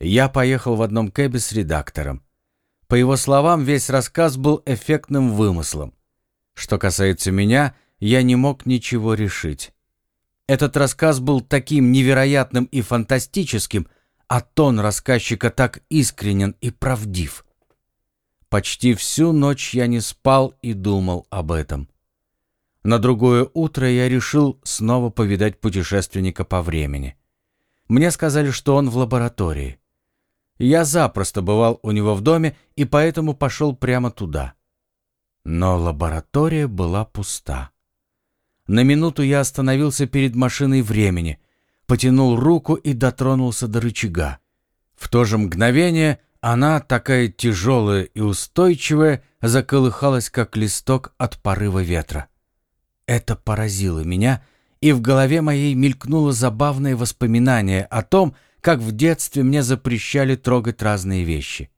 Я поехал в одном кэбе с редактором. По его словам, весь рассказ был эффектным вымыслом. Что касается меня, я не мог ничего решить. Этот рассказ был таким невероятным и фантастическим, а тон рассказчика так искренен и правдив. Почти всю ночь я не спал и думал об этом. На другое утро я решил снова повидать путешественника по времени. Мне сказали, что он в лаборатории. Я запросто бывал у него в доме и поэтому пошел прямо туда. Но лаборатория была пуста. На минуту я остановился перед машиной времени, потянул руку и дотронулся до рычага. В то же мгновение она, такая тяжелая и устойчивая, заколыхалась, как листок от порыва ветра. Это поразило меня, и в голове моей мелькнуло забавное воспоминание о том, как в детстве мне запрещали трогать разные вещи.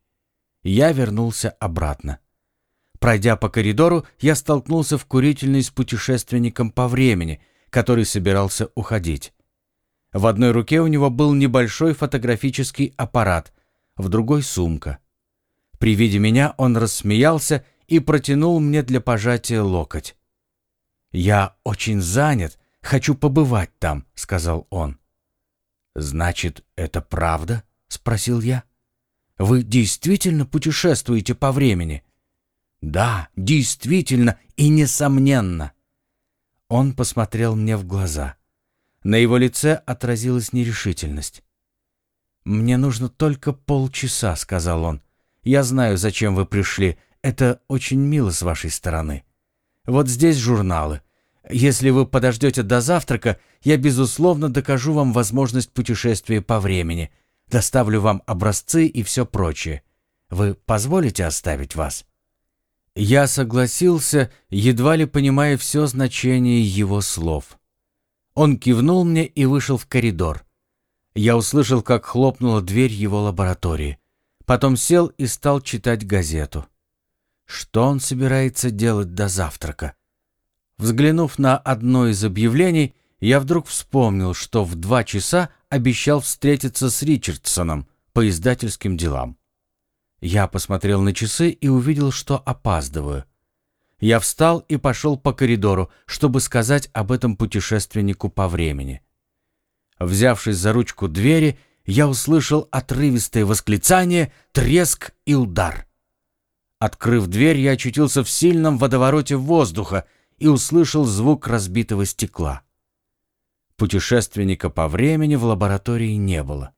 Я вернулся обратно. Пройдя по коридору, я столкнулся в курительной с путешественником по времени, который собирался уходить. В одной руке у него был небольшой фотографический аппарат, в другой — сумка. При виде меня он рассмеялся и протянул мне для пожатия локоть. «Я очень занят, хочу побывать там», — сказал он. «Значит, это правда?» — спросил я. «Вы действительно путешествуете по времени?» «Да, действительно и несомненно». Он посмотрел мне в глаза. На его лице отразилась нерешительность. «Мне нужно только полчаса», — сказал он. «Я знаю, зачем вы пришли. Это очень мило с вашей стороны. Вот здесь журналы. Если вы подождете до завтрака, я, безусловно, докажу вам возможность путешествия по времени, доставлю вам образцы и все прочее. Вы позволите оставить вас?» Я согласился, едва ли понимая все значение его слов. Он кивнул мне и вышел в коридор. Я услышал, как хлопнула дверь его лаборатории. Потом сел и стал читать газету. Что он собирается делать до завтрака? Взглянув на одно из объявлений, я вдруг вспомнил, что в два часа обещал встретиться с Ричардсоном по издательским делам. Я посмотрел на часы и увидел, что опаздываю. Я встал и пошел по коридору, чтобы сказать об этом путешественнику по времени. Взявшись за ручку двери, я услышал отрывистое восклицание, треск и удар. Открыв дверь, я очутился в сильном водовороте воздуха и услышал звук разбитого стекла. Путешественника по времени в лаборатории не было.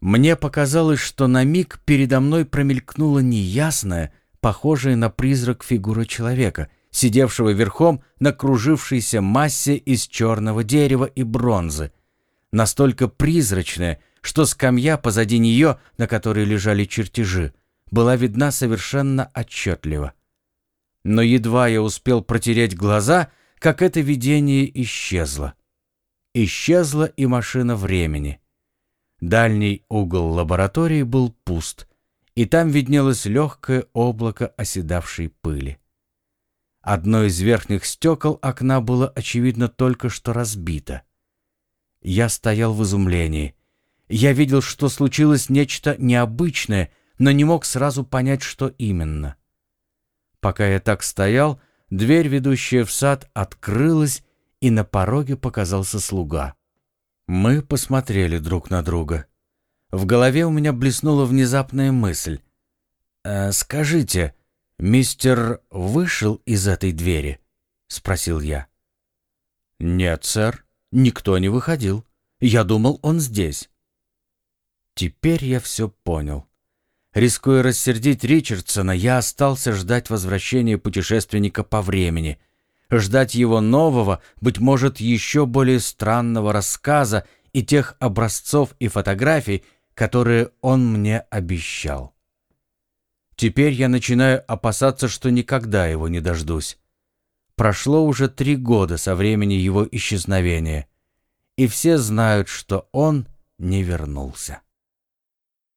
Мне показалось, что на миг передо мной промелькнула неясная, похожая на призрак фигура человека, сидевшего верхом на кружившейся массе из черного дерева и бронзы, настолько призрачная, что скамья позади нее, на которой лежали чертежи, была видна совершенно отчетливо. Но едва я успел протереть глаза, как это видение исчезло. Исчезла и машина времени — Дальний угол лаборатории был пуст, и там виднелось легкое облако оседавшей пыли. Одно из верхних стекол окна было, очевидно, только что разбито. Я стоял в изумлении. Я видел, что случилось нечто необычное, но не мог сразу понять, что именно. Пока я так стоял, дверь, ведущая в сад, открылась, и на пороге показался слуга. Мы посмотрели друг на друга. В голове у меня блеснула внезапная мысль. «Э, «Скажите, мистер вышел из этой двери?» — спросил я. «Нет, сэр, никто не выходил. Я думал, он здесь». Теперь я все понял. Рискуя рассердить Ричардсона, я остался ждать возвращения путешественника по времени — ждать его нового, быть может, еще более странного рассказа и тех образцов и фотографий, которые он мне обещал. Теперь я начинаю опасаться, что никогда его не дождусь. Прошло уже три года со времени его исчезновения, и все знают, что он не вернулся.